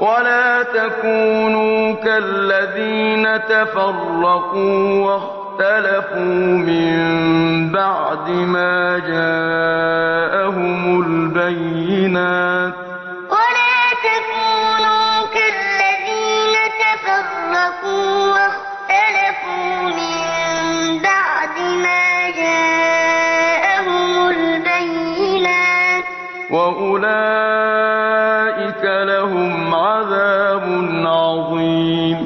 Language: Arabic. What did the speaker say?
وَلَا تَكُونُوا كَالَّذِينَ تَفَرَّقُوا وَاخْتَلَفُوا مِن بَعْدِ مَا جَاءَهُمُ الْبَيِّنَاتُ ۚ وَلَا وَأُولَٰئِكَ لَهُمْ عَذَابٌ عَظِيمٌ.